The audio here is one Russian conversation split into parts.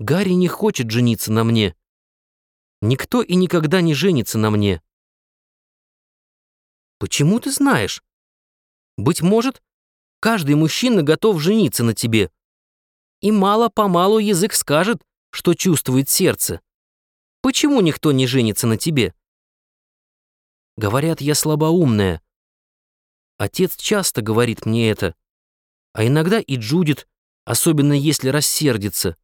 Гарри не хочет жениться на мне. Никто и никогда не женится на мне. Почему ты знаешь? Быть может, каждый мужчина готов жениться на тебе. И мало-помалу язык скажет, что чувствует сердце. Почему никто не женится на тебе? Говорят, я слабоумная. Отец часто говорит мне это, а иногда и Джудит, особенно если рассердится.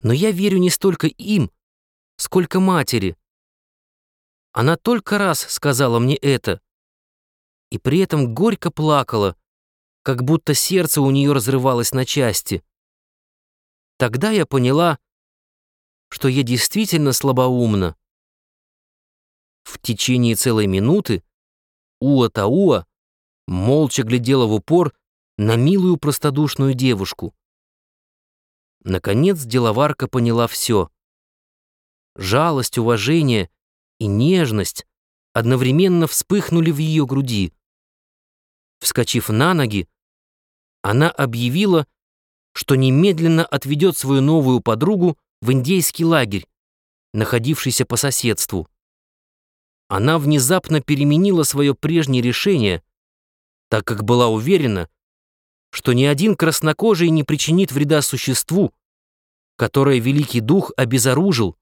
Но я верю не столько им, сколько матери. Она только раз сказала мне это, и при этом горько плакала, как будто сердце у нее разрывалось на части. Тогда я поняла, что я действительно слабоумна. В течение целой минуты Уа-Тауа молча глядела в упор на милую простодушную девушку. Наконец деловарка поняла все. Жалость, уважение и нежность одновременно вспыхнули в ее груди. Вскочив на ноги, она объявила, что немедленно отведет свою новую подругу в индейский лагерь, находившийся по соседству. Она внезапно переменила свое прежнее решение, так как была уверена, что ни один краснокожий не причинит вреда существу, которое Великий Дух обезоружил,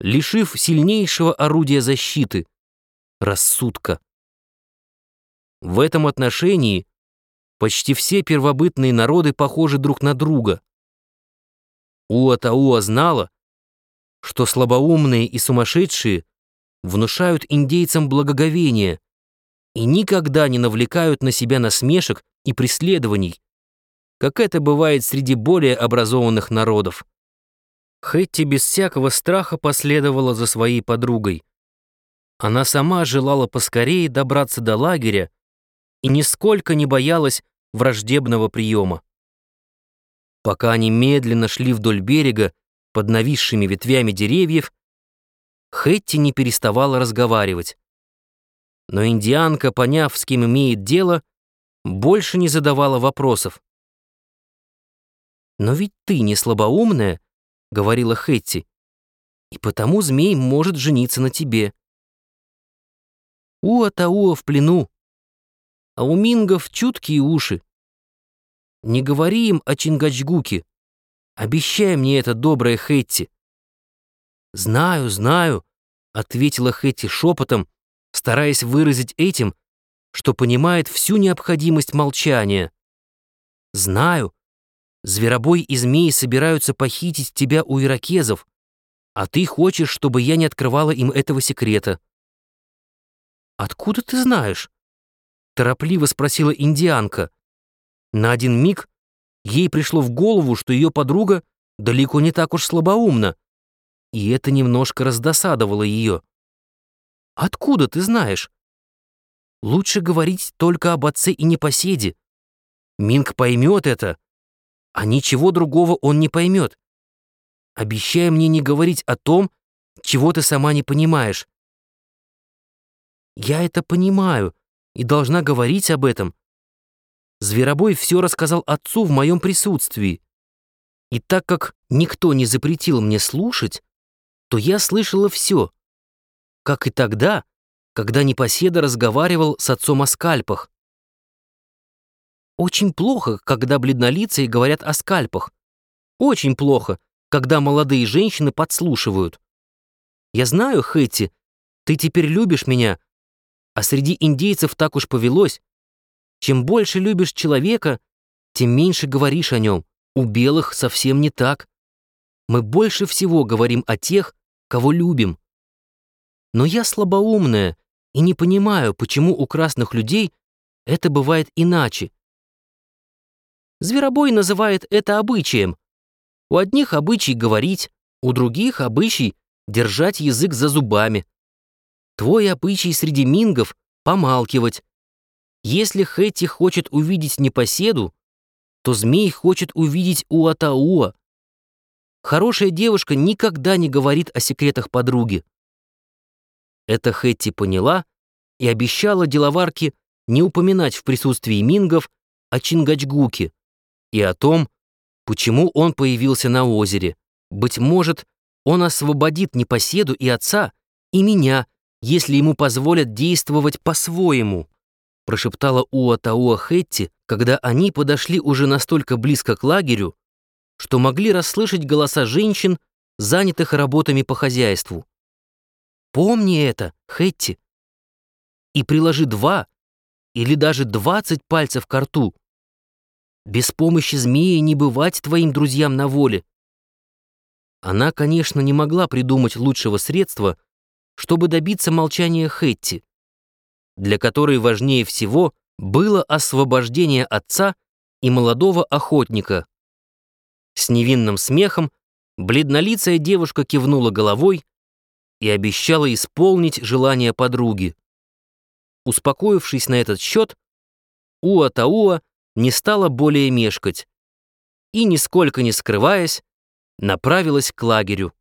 лишив сильнейшего орудия защиты — рассудка. В этом отношении почти все первобытные народы похожи друг на друга. Уатауа знала, что слабоумные и сумасшедшие внушают индейцам благоговение и никогда не навлекают на себя насмешек и преследований, как это бывает среди более образованных народов. Хэтти без всякого страха последовала за своей подругой. Она сама желала поскорее добраться до лагеря и нисколько не боялась враждебного приема. Пока они медленно шли вдоль берега под нависшими ветвями деревьев, Хэтти не переставала разговаривать. Но индианка, поняв, с кем имеет дело, больше не задавала вопросов. «Но ведь ты не слабоумная», — говорила Хэтти, «и потому змей может жениться на тебе». Уа-Тауа в плену, а у мингов чуткие уши. Не говори им о Чингачгуке. Обещай мне это, добрая Хэтти. Знаю, знаю, ответила Хэтти шепотом, стараясь выразить этим, что понимает всю необходимость молчания. «Знаю, зверобой и змеи собираются похитить тебя у иракезов, а ты хочешь, чтобы я не открывала им этого секрета». «Откуда ты знаешь?» — торопливо спросила индианка. На один миг ей пришло в голову, что ее подруга далеко не так уж слабоумна, и это немножко раздосадовало ее. «Откуда ты знаешь?» Лучше говорить только об отце и непоседе. Минг поймет это, а ничего другого он не поймет. Обещай мне не говорить о том, чего ты сама не понимаешь. Я это понимаю и должна говорить об этом. Зверобой все рассказал отцу в моем присутствии. И так как никто не запретил мне слушать, то я слышала все. Как и тогда, когда Непоседа разговаривал с отцом о скальпах. Очень плохо, когда бледнолицые говорят о скальпах. Очень плохо, когда молодые женщины подслушивают. Я знаю, Хэтти, ты теперь любишь меня, а среди индейцев так уж повелось. Чем больше любишь человека, тем меньше говоришь о нем. У белых совсем не так. Мы больше всего говорим о тех, кого любим. Но я слабоумная и не понимаю, почему у красных людей это бывает иначе. Зверобой называет это обычаем. У одних обычай говорить, у других обычай держать язык за зубами. Твой обычай среди мингов — помалкивать. Если Хэти хочет увидеть непоседу, то змей хочет увидеть Уатауа. Хорошая девушка никогда не говорит о секретах подруги. Это Хэтти поняла и обещала деловарке не упоминать в присутствии мингов о Чингачгуке и о том, почему он появился на озере. Быть может, он освободит непоседу и отца, и меня, если ему позволят действовать по-своему», прошептала Уатауа Хетти, когда они подошли уже настолько близко к лагерю, что могли расслышать голоса женщин, занятых работами по хозяйству. «Помни это, Хетти, и приложи два или даже двадцать пальцев к рту. Без помощи змеи не бывать твоим друзьям на воле». Она, конечно, не могла придумать лучшего средства, чтобы добиться молчания Хетти, для которой важнее всего было освобождение отца и молодого охотника. С невинным смехом бледнолицая девушка кивнула головой и обещала исполнить желание подруги. Успокоившись на этот счет, Уа-Тауа не стала более мешкать и, нисколько не скрываясь, направилась к лагерю.